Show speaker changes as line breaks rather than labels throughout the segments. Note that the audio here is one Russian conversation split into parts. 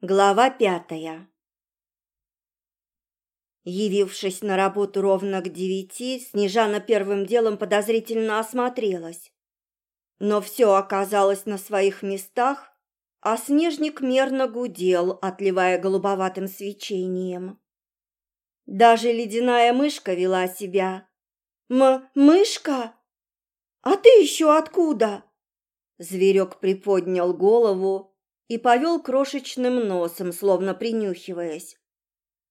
Глава пятая Явившись на работу ровно к девяти, Снежана первым делом подозрительно осмотрелась. Но все оказалось на своих местах, а снежник мерно гудел, отливая голубоватым свечением. Даже ледяная мышка вела себя. «М... мышка? А ты еще откуда?» Зверек приподнял голову и повел крошечным носом, словно принюхиваясь.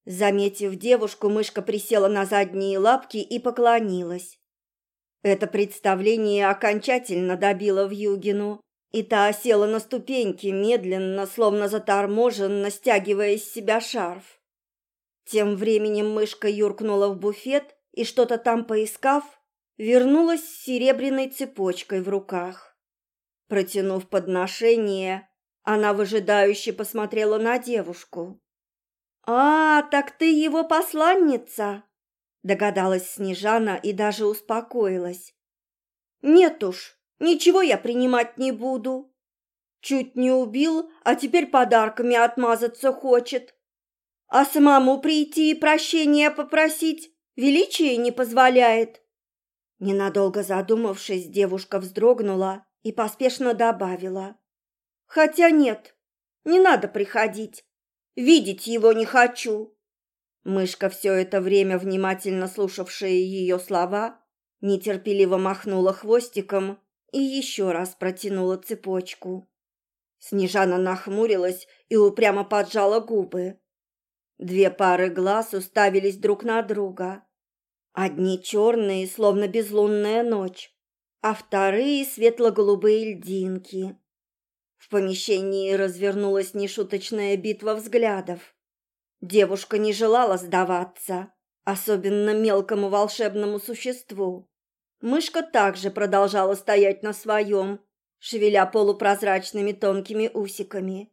Заметив девушку, мышка присела на задние лапки и поклонилась. Это представление окончательно добило Вьюгину, и та села на ступеньки, медленно, словно заторможенно, стягивая из себя шарф. Тем временем мышка юркнула в буфет и, что-то там поискав, вернулась с серебряной цепочкой в руках. Протянув подношение, она выжидающе посмотрела на девушку. «А, так ты его посланница!» Догадалась Снежана и даже успокоилась. «Нет уж, ничего я принимать не буду. Чуть не убил, а теперь подарками отмазаться хочет. А самому прийти и прощения попросить величие не позволяет». Ненадолго задумавшись, девушка вздрогнула и поспешно добавила. Хотя нет, не надо приходить. Видеть его не хочу. Мышка, все это время внимательно слушавшая ее слова, нетерпеливо махнула хвостиком и еще раз протянула цепочку. Снежана нахмурилась и упрямо поджала губы. Две пары глаз уставились друг на друга. Одни черные, словно безлунная ночь, а вторые светло-голубые льдинки. В помещении развернулась нешуточная битва взглядов. Девушка не желала сдаваться, особенно мелкому волшебному существу. Мышка также продолжала стоять на своем, шевеля полупрозрачными тонкими усиками.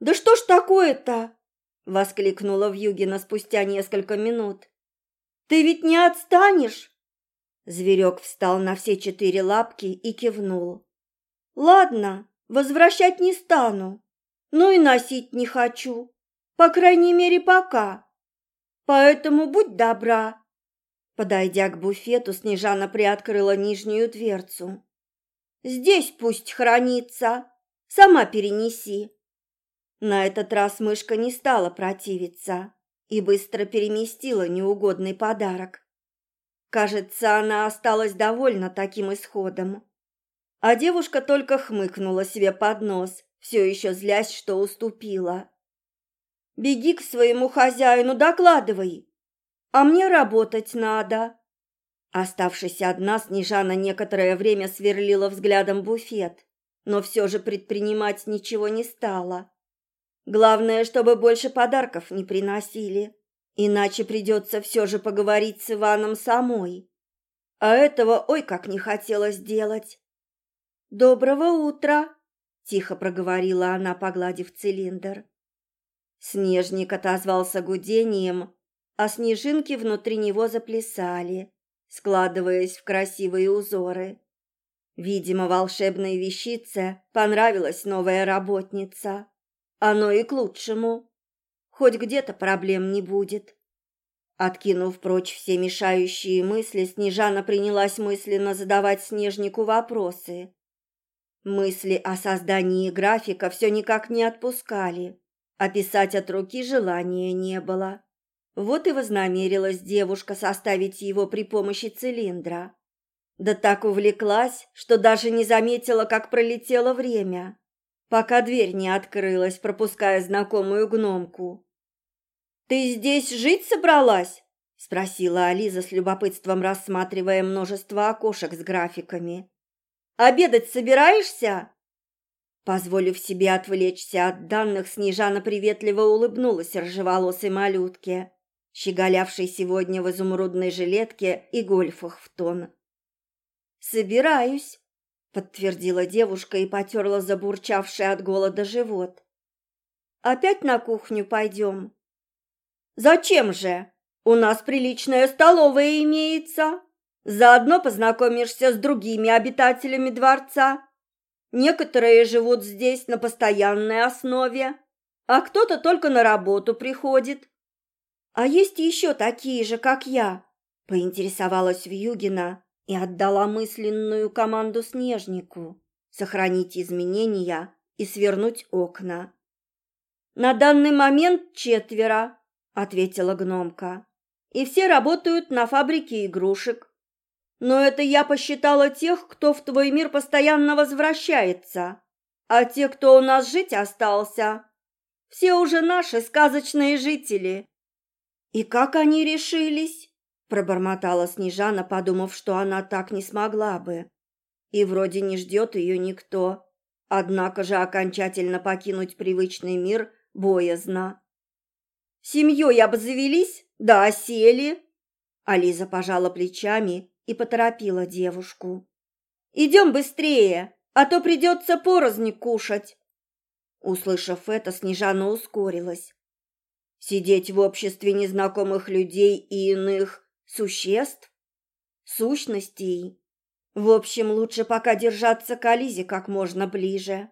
«Да что ж такое-то?» — воскликнула Вьюгина спустя несколько минут. «Ты ведь не отстанешь?» Зверек встал на все четыре лапки и кивнул. «Ладно, Возвращать не стану, но и носить не хочу, по крайней мере, пока. Поэтому будь добра. Подойдя к буфету, Снежана приоткрыла нижнюю дверцу. Здесь пусть хранится, сама перенеси. На этот раз мышка не стала противиться и быстро переместила неугодный подарок. Кажется, она осталась довольна таким исходом. А девушка только хмыкнула себе под нос, все еще злясь, что уступила. «Беги к своему хозяину, докладывай, а мне работать надо». Оставшись одна, Снежана некоторое время сверлила взглядом буфет, но все же предпринимать ничего не стала. Главное, чтобы больше подарков не приносили, иначе придется все же поговорить с Иваном самой. А этого ой как не хотелось делать. «Доброго утра!» – тихо проговорила она, погладив цилиндр. Снежник отозвался гудением, а снежинки внутри него заплясали, складываясь в красивые узоры. Видимо, волшебной вещице понравилась новая работница. Оно и к лучшему. Хоть где-то проблем не будет. Откинув прочь все мешающие мысли, Снежана принялась мысленно задавать Снежнику вопросы. Мысли о создании графика все никак не отпускали, а писать от руки желания не было. Вот и вознамерилась девушка составить его при помощи цилиндра. Да так увлеклась, что даже не заметила, как пролетело время, пока дверь не открылась, пропуская знакомую гномку. «Ты здесь жить собралась?» – спросила Ализа с любопытством, рассматривая множество окошек с графиками. Обедать собираешься?» Позволив себе отвлечься от данных, Снежана приветливо улыбнулась рыжеволосой малютке, щеголявшей сегодня в изумрудной жилетке и гольфах в тон. «Собираюсь», — подтвердила девушка и потерла забурчавший от голода живот. «Опять на кухню пойдем?» «Зачем же? У нас приличная столовая имеется», Заодно познакомишься с другими обитателями дворца. Некоторые живут здесь на постоянной основе, а кто-то только на работу приходит. А есть еще такие же, как я, поинтересовалась Вьюгина и отдала мысленную команду Снежнику сохранить изменения и свернуть окна. «На данный момент четверо», — ответила гномка. «И все работают на фабрике игрушек. Но это я посчитала тех, кто в твой мир постоянно возвращается. А те, кто у нас жить остался, все уже наши сказочные жители». «И как они решились?» Пробормотала Снежана, подумав, что она так не смогла бы. И вроде не ждет ее никто. Однако же окончательно покинуть привычный мир боязно. «Семьей обзавелись, да осели!» Ализа пожала плечами и поторопила девушку. «Идем быстрее, а то придется порознь кушать!» Услышав это, Снежана ускорилась. Сидеть в обществе незнакомых людей и иных существ, сущностей. В общем, лучше пока держаться к Ализе как можно ближе.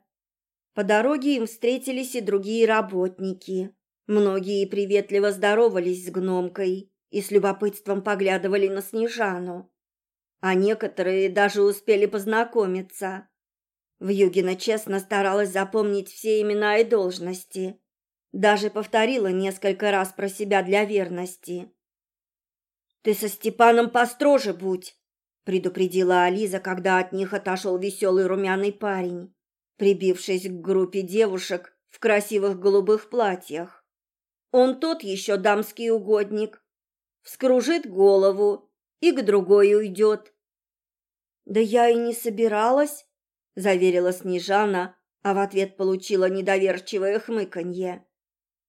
По дороге им встретились и другие работники. Многие приветливо здоровались с гномкой и с любопытством поглядывали на Снежану. А некоторые даже успели познакомиться. Вьюгина честно старалась запомнить все имена и должности. Даже повторила несколько раз про себя для верности. «Ты со Степаном построже будь», — предупредила Ализа, когда от них отошел веселый румяный парень, прибившись к группе девушек в красивых голубых платьях. Он тот еще дамский угодник. Вскружит голову и к другой уйдет. «Да я и не собиралась», — заверила Снежана, а в ответ получила недоверчивое хмыканье.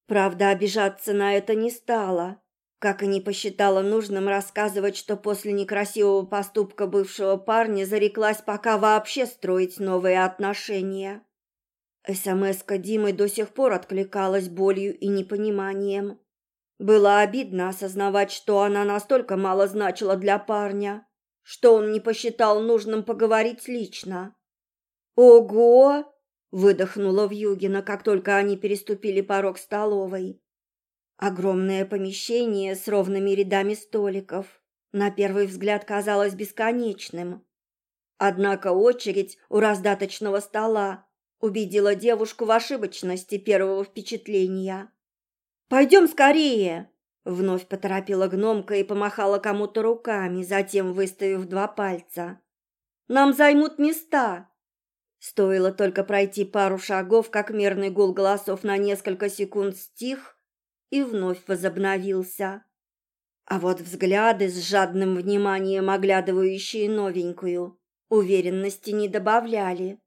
Правда, обижаться на это не стала как и не посчитала нужным рассказывать, что после некрасивого поступка бывшего парня зареклась пока вообще строить новые отношения. СМС-ка Димы до сих пор откликалась болью и непониманием. Было обидно осознавать, что она настолько мало значила для парня, что он не посчитал нужным поговорить лично. «Ого!» – выдохнула Вьюгина, как только они переступили порог столовой. Огромное помещение с ровными рядами столиков на первый взгляд казалось бесконечным. Однако очередь у раздаточного стола убедила девушку в ошибочности первого впечатления. «Пойдем скорее!» Вновь поторопила гномка и помахала кому-то руками, затем выставив два пальца. «Нам займут места!» Стоило только пройти пару шагов, как мерный гул голосов на несколько секунд стих, и вновь возобновился. А вот взгляды с жадным вниманием оглядывающие новенькую уверенности не добавляли.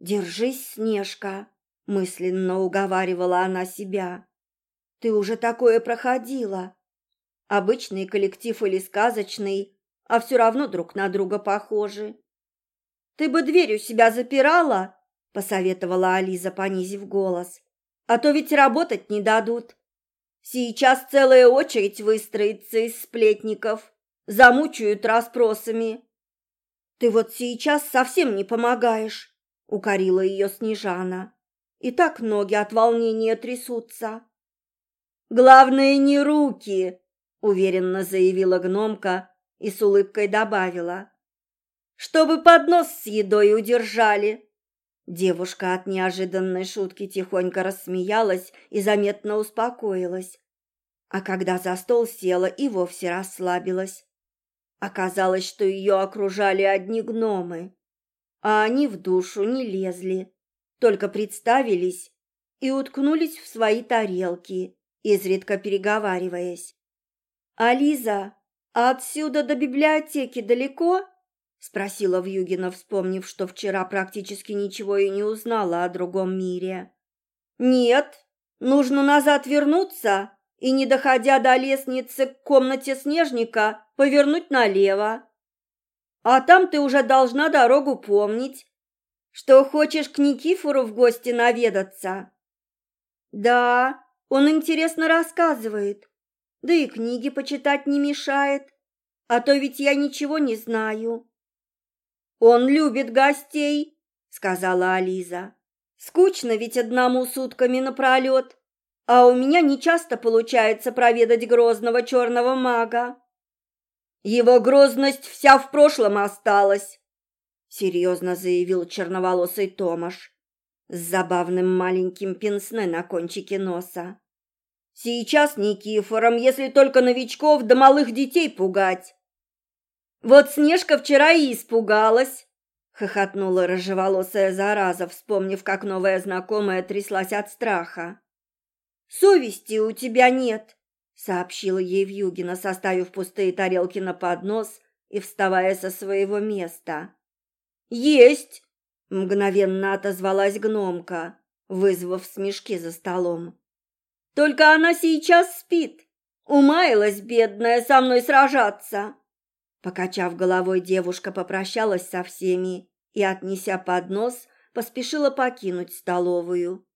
«Держись, Снежка», — мысленно уговаривала она себя. «Ты уже такое проходила. Обычный коллектив или сказочный, а все равно друг на друга похожи». «Ты бы дверь у себя запирала?» — посоветовала Ализа, понизив голос. «А то ведь работать не дадут». Сейчас целая очередь выстроится из сплетников, замучают расспросами. Ты вот сейчас совсем не помогаешь, укорила ее Снежана. И так ноги от волнения трясутся. Главное не руки, уверенно заявила гномка и с улыбкой добавила. Чтобы поднос с едой удержали. Девушка от неожиданной шутки тихонько рассмеялась и заметно успокоилась. А когда за стол села и вовсе расслабилась. Оказалось, что ее окружали одни гномы, а они в душу не лезли, только представились и уткнулись в свои тарелки, изредка переговариваясь. «Ализа, а отсюда до библиотеки далеко?» спросила Вьюгина, вспомнив, что вчера практически ничего и не узнала о другом мире. Нет, нужно назад вернуться и, не доходя до лестницы к комнате снежника, повернуть налево. А там ты уже должна дорогу помнить. Что хочешь к Никифору в гости наведаться? Да, он интересно рассказывает. Да и книги почитать не мешает. А то ведь я ничего не знаю. «Он любит гостей», — сказала Ализа. Скучно ведь одному сутками напролет, а у меня нечасто получается проведать грозного черного мага. Его грозность вся в прошлом осталась, серьезно заявил черноволосый Томаш с забавным маленьким пенсне на кончике носа. Сейчас Никифором, если только новичков да малых детей пугать. Вот Снежка вчера и испугалась, хохотнула рыжеволосая зараза, вспомнив, как новая знакомая тряслась от страха. Совести у тебя нет, сообщила ей Вьюгина, составив пустые тарелки на поднос и вставая со своего места. Есть, мгновенно отозвалась гномка, вызвав смешки за столом. Только она сейчас спит. Умаялась бедная со мной сражаться. Покачав головой, девушка попрощалась со всеми и, отнеся поднос, поспешила покинуть столовую.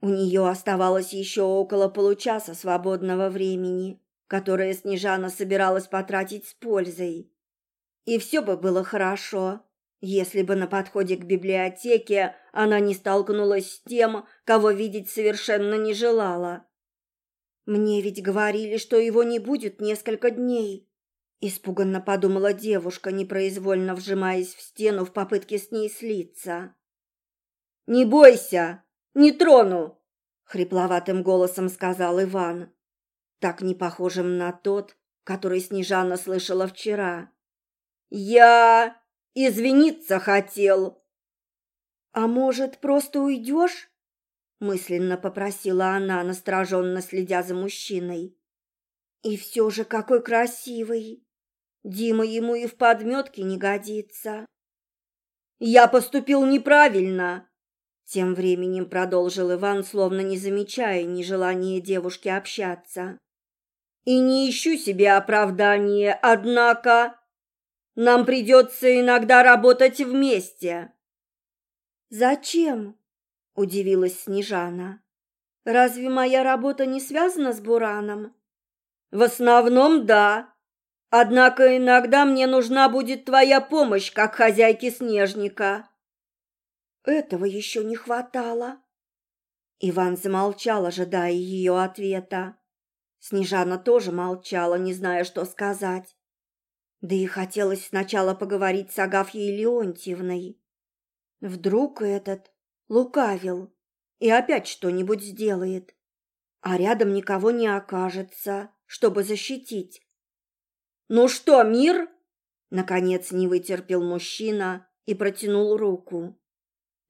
У нее оставалось еще около получаса свободного времени, которое Снежана собиралась потратить с пользой. И все бы было хорошо, если бы на подходе к библиотеке она не столкнулась с тем, кого видеть совершенно не желала. «Мне ведь говорили, что его не будет несколько дней», Испуганно подумала девушка, непроизвольно вжимаясь в стену в попытке с ней слиться. «Не бойся, не трону!» — хрипловатым голосом сказал Иван, так не похожим на тот, который Снежана слышала вчера. «Я извиниться хотел!» «А может, просто уйдешь?» — мысленно попросила она, настороженно следя за мужчиной. «И все же какой красивый!» Дима ему и в подметке не годится. Я поступил неправильно, тем временем продолжил Иван, словно не замечая нежелания девушки общаться. И не ищу себе оправдания, однако нам придется иногда работать вместе. Зачем? удивилась Снежана. Разве моя работа не связана с Бураном? В основном, да, Однако иногда мне нужна будет твоя помощь, как хозяйки снежника. Этого еще не хватало. Иван замолчал, ожидая ее ответа. Снежана тоже молчала, не зная, что сказать. Да и хотелось сначала поговорить с Агафьей Леонтьевной. Вдруг этот лукавил и опять что-нибудь сделает, а рядом никого не окажется, чтобы защитить. «Ну что, мир?» Наконец не вытерпел мужчина и протянул руку.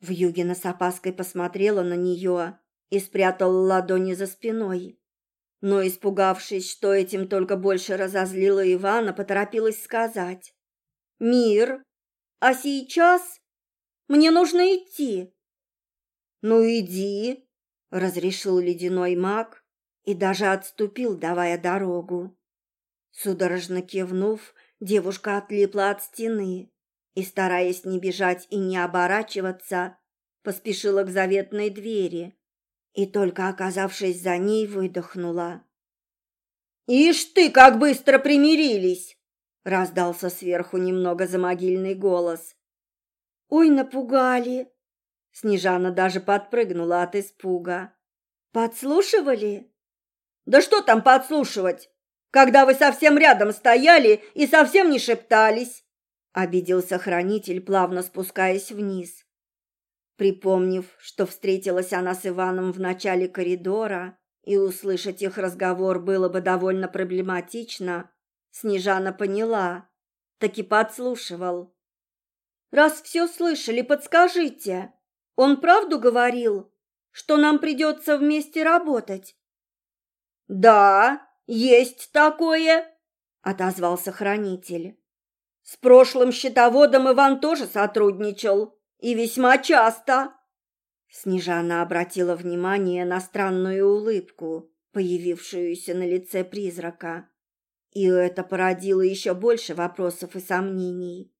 Вьюгина с опаской посмотрела на нее и спрятала ладони за спиной. Но, испугавшись, что этим только больше разозлила Ивана, поторопилась сказать. «Мир, а сейчас мне нужно идти». «Ну иди», — разрешил ледяной маг и даже отступил, давая дорогу. Судорожно кивнув, девушка отлипла от стены и, стараясь не бежать и не оборачиваться, поспешила к заветной двери и, только оказавшись за ней, выдохнула. «Ишь ты, как быстро примирились!» — раздался сверху немного замогильный голос. «Ой, напугали!» Снежана даже подпрыгнула от испуга. «Подслушивали?» «Да что там подслушивать? когда вы совсем рядом стояли и совсем не шептались!» Обиделся хранитель, плавно спускаясь вниз. Припомнив, что встретилась она с Иваном в начале коридора, и услышать их разговор было бы довольно проблематично, Снежана поняла, таки подслушивал. «Раз все слышали, подскажите, он правду говорил, что нам придется вместе работать?» «Да, «Есть такое!» — отозвался хранитель. «С прошлым счетоводом Иван тоже сотрудничал, и весьма часто!» Снежана обратила внимание на странную улыбку, появившуюся на лице призрака. И это породило еще больше вопросов и сомнений.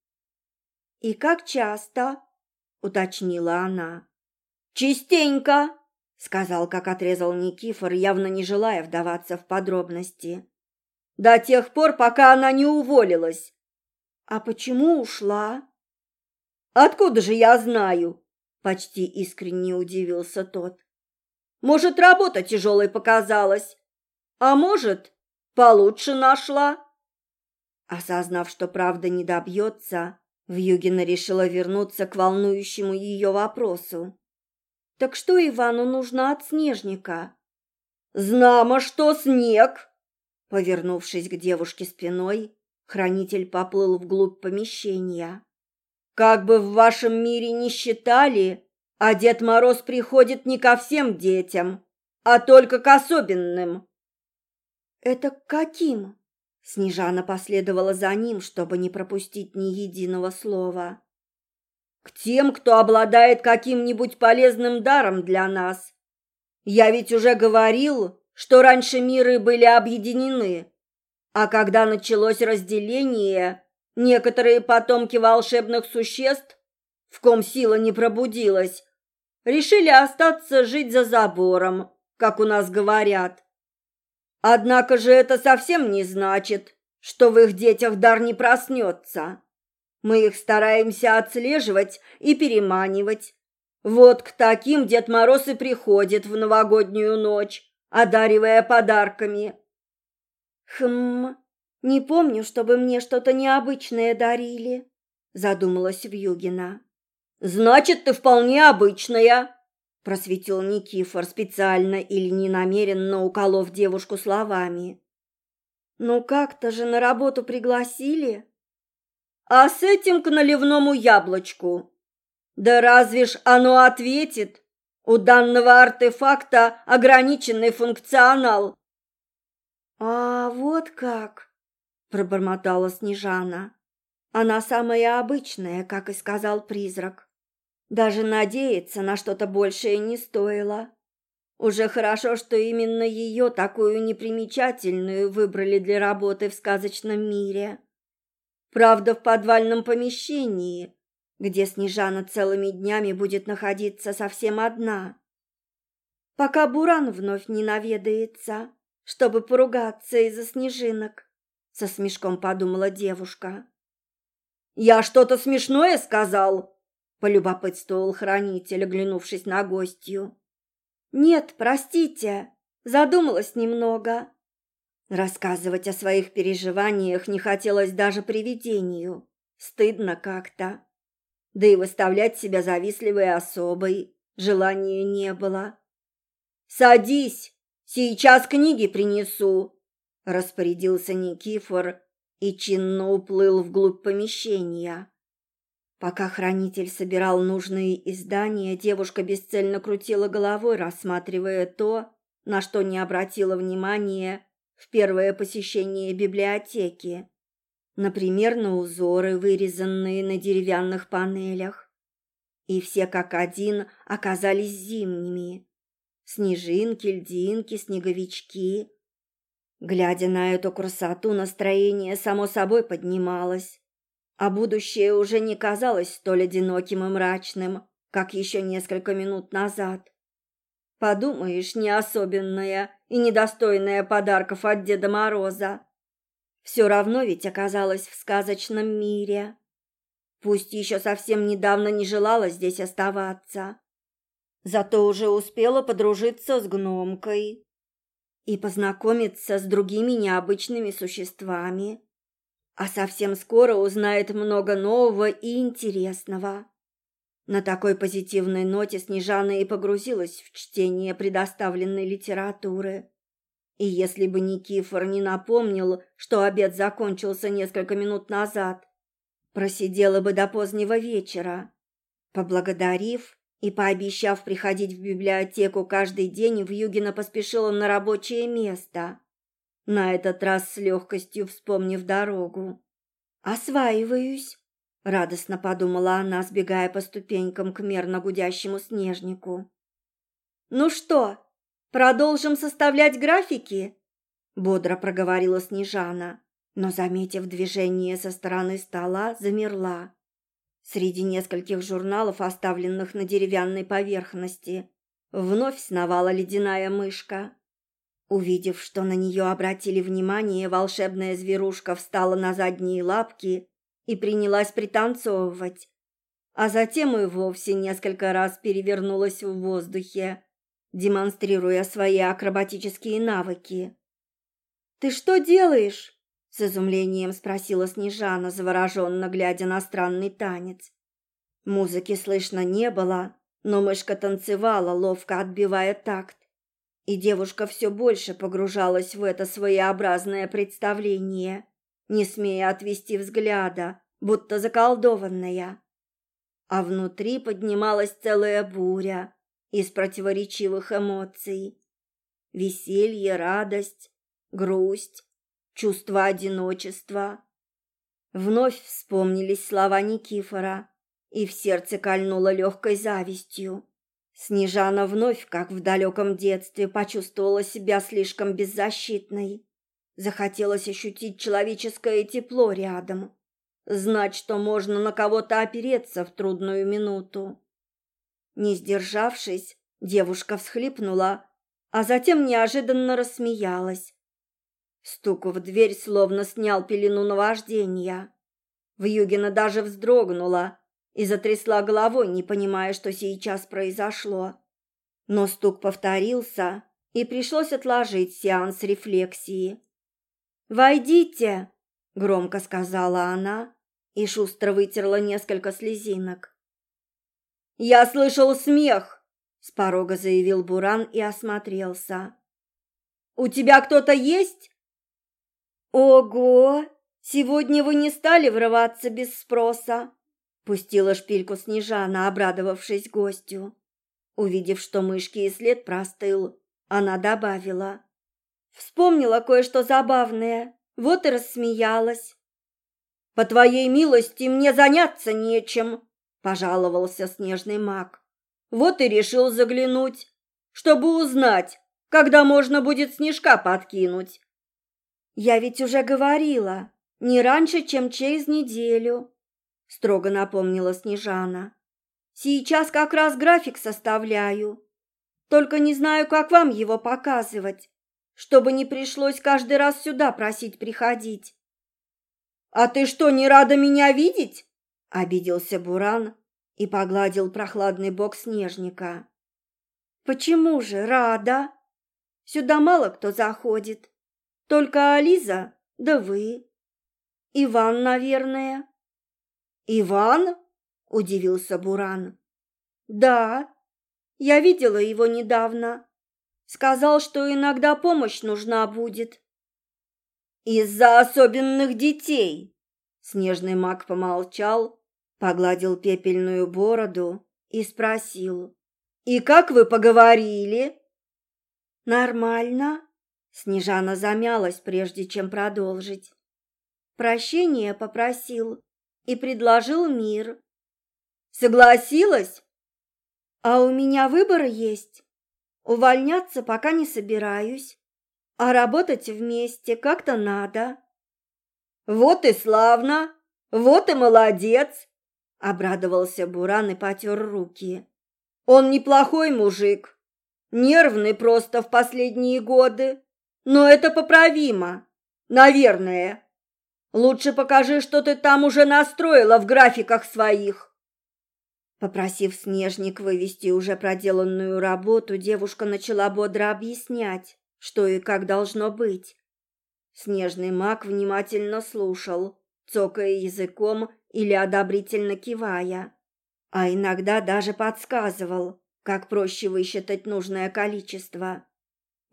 «И как часто?» — уточнила она. «Частенько!» сказал, как отрезал Никифор, явно не желая вдаваться в подробности. До тех пор, пока она не уволилась. А почему ушла? Откуда же я знаю? Почти искренне удивился тот. Может, работа тяжелой показалась, а может, получше нашла. Осознав, что правда не добьется, Вьюгина решила вернуться к волнующему ее вопросу. «Так что Ивану нужно от снежника?» «Знамо, что снег!» Повернувшись к девушке спиной, хранитель поплыл вглубь помещения. «Как бы в вашем мире не считали, а Дед Мороз приходит не ко всем детям, а только к особенным». «Это к каким?» Снежана последовала за ним, чтобы не пропустить ни единого слова. «К тем, кто обладает каким-нибудь полезным даром для нас. Я ведь уже говорил, что раньше миры были объединены, а когда началось разделение, некоторые потомки волшебных существ, в ком сила не пробудилась, решили остаться жить за забором, как у нас говорят. Однако же это совсем не значит, что в их детях дар не проснется. Мы их стараемся отслеживать и переманивать. Вот к таким Дед Мороз и приходит в новогоднюю ночь, одаривая подарками. Хм, не помню, чтобы мне что-то необычное дарили, задумалась Вьюгина. Значит, ты вполне обычная, просветил Никифор специально или ненамеренно уколов девушку словами. «Ну как-то же на работу пригласили?» «А с этим к наливному яблочку. Да разве ж оно ответит? У данного артефакта ограниченный функционал». «А вот как!» – пробормотала Снежана. «Она самая обычная, как и сказал призрак. Даже надеяться на что-то большее не стоило. Уже хорошо, что именно ее, такую непримечательную, выбрали для работы в сказочном мире. Правда, в подвальном помещении, где Снежана целыми днями будет находиться совсем одна. Пока Буран вновь не наведается, чтобы поругаться из-за снежинок, со смешком подумала девушка. «Я что-то смешное сказал?» полюбопытствовал хранитель, оглянувшись на гостью. Нет, простите, задумалась немного. Рассказывать о своих переживаниях не хотелось даже привидению. Стыдно как-то. Да и выставлять себя завистливой особой желания не было. «Садись, сейчас книги принесу», — распорядился Никифор и чинно уплыл вглубь помещения. Пока хранитель собирал нужные издания, девушка бесцельно крутила головой, рассматривая то, на что не обратила внимания в первое посещение библиотеки. Например, на узоры, вырезанные на деревянных панелях. И все как один оказались зимними. Снежинки, льдинки, снеговички. Глядя на эту красоту, настроение само собой поднималось а будущее уже не казалось столь одиноким и мрачным, как еще несколько минут назад. Подумаешь, не особенная и недостойная подарков от Деда Мороза. Все равно ведь оказалась в сказочном мире. Пусть еще совсем недавно не желала здесь оставаться. Зато уже успела подружиться с гномкой и познакомиться с другими необычными существами а совсем скоро узнает много нового и интересного. На такой позитивной ноте Снежана и погрузилась в чтение предоставленной литературы. И если бы Никифор не напомнил, что обед закончился несколько минут назад, просидела бы до позднего вечера. Поблагодарив и пообещав приходить в библиотеку каждый день, Вьюгина поспешила на рабочее место на этот раз с легкостью вспомнив дорогу. «Осваиваюсь», — радостно подумала она, сбегая по ступенькам к мерно гудящему снежнику. «Ну что, продолжим составлять графики?» — бодро проговорила Снежана, но, заметив движение со стороны стола, замерла. Среди нескольких журналов, оставленных на деревянной поверхности, вновь сновала ледяная мышка. Увидев, что на нее обратили внимание, волшебная зверушка встала на задние лапки и принялась пританцовывать. а затем и вовсе несколько раз перевернулась в воздухе, демонстрируя свои акробатические навыки. «Ты что делаешь?» – с изумлением спросила Снежана, завороженно глядя на странный танец. Музыки слышно не было, но мышка танцевала, ловко отбивая такт. И девушка все больше погружалась в это своеобразное представление, не смея отвести взгляда, будто заколдованная. А внутри поднималась целая буря из противоречивых эмоций. Веселье, радость, грусть, чувство одиночества. Вновь вспомнились слова Никифора, и в сердце кольнуло легкой завистью. Снежана вновь, как в далеком детстве, почувствовала себя слишком беззащитной. Захотелось ощутить человеческое тепло рядом, знать, что можно на кого-то опереться в трудную минуту. Не сдержавшись, девушка всхлипнула, а затем неожиданно рассмеялась. Стук в дверь словно снял пелену наваждения. Вьюгина даже вздрогнула, и затрясла головой, не понимая, что сейчас произошло. Но стук повторился, и пришлось отложить сеанс рефлексии. «Войдите!» – громко сказала она и шустро вытерла несколько слезинок. «Я слышал смех!» – с порога заявил Буран и осмотрелся. «У тебя кто-то есть?» «Ого! Сегодня вы не стали врываться без спроса!» Пустила шпильку Снежана, обрадовавшись гостю. Увидев, что мышки и след простыл, она добавила. Вспомнила кое-что забавное, вот и рассмеялась. «По твоей милости мне заняться нечем», — пожаловался снежный маг. «Вот и решил заглянуть, чтобы узнать, когда можно будет снежка подкинуть». «Я ведь уже говорила, не раньше, чем через неделю», строго напомнила Снежана. Сейчас как раз график составляю. Только не знаю, как вам его показывать, чтобы не пришлось каждый раз сюда просить приходить. А ты что, не рада меня видеть? обиделся Буран и погладил прохладный бок снежника. Почему же рада? Сюда мало кто заходит. Только Ализа, да вы. Иван, наверное. «Иван?» – удивился Буран. «Да, я видела его недавно. Сказал, что иногда помощь нужна будет». «Из-за особенных детей!» Снежный маг помолчал, погладил пепельную бороду и спросил. «И как вы поговорили?» «Нормально», — Снежана замялась, прежде чем продолжить. «Прощения попросил и предложил мир. Согласилась? А у меня выбор есть. Увольняться пока не собираюсь, а работать вместе как-то надо. Вот и славно, вот и молодец, обрадовался Буран и потер руки. Он неплохой мужик, нервный просто в последние годы, но это поправимо, наверное. Лучше покажи, что ты там уже настроила в графиках своих. Попросив Снежник вывести уже проделанную работу, девушка начала бодро объяснять, что и как должно быть. Снежный маг внимательно слушал, цокая языком или одобрительно кивая, а иногда даже подсказывал, как проще высчитать нужное количество.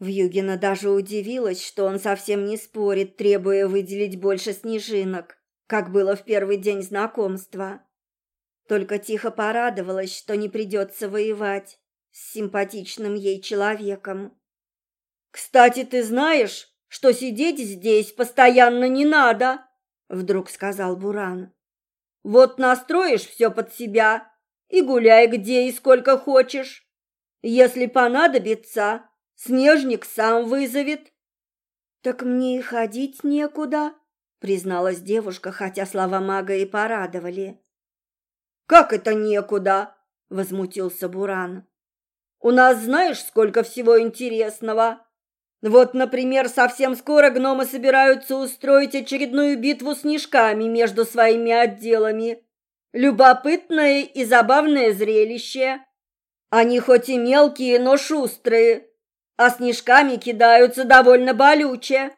Вьюгина даже удивилась, что он совсем не спорит, требуя выделить больше снежинок, как было в первый день знакомства. Только тихо порадовалась, что не придется воевать с симпатичным ей человеком. «Кстати, ты знаешь, что сидеть здесь постоянно не надо?» Вдруг сказал Буран. «Вот настроишь все под себя и гуляй где и сколько хочешь. Если понадобится, Снежник сам вызовет. Так мне и ходить некуда, призналась девушка, хотя слова мага и порадовали. Как это некуда? возмутился Буран. У нас знаешь, сколько всего интересного? Вот, например, совсем скоро гномы собираются устроить очередную битву снежками между своими отделами. Любопытное и забавное зрелище. Они хоть и мелкие, но шустрые, а снежками кидаются довольно болюче.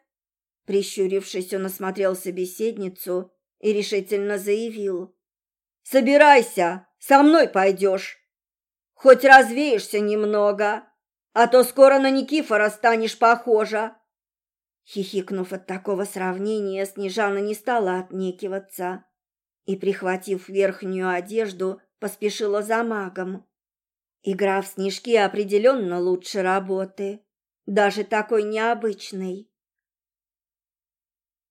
Прищурившись, он осмотрел собеседницу и решительно заявил. «Собирайся, со мной пойдешь. Хоть развеешься немного, а то скоро на Никифора станешь похожа». Хихикнув от такого сравнения, Снежана не стала отнекиваться и, прихватив верхнюю одежду, поспешила за магом. Игра в снежки определенно лучше работы, даже такой необычной.